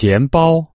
钱包。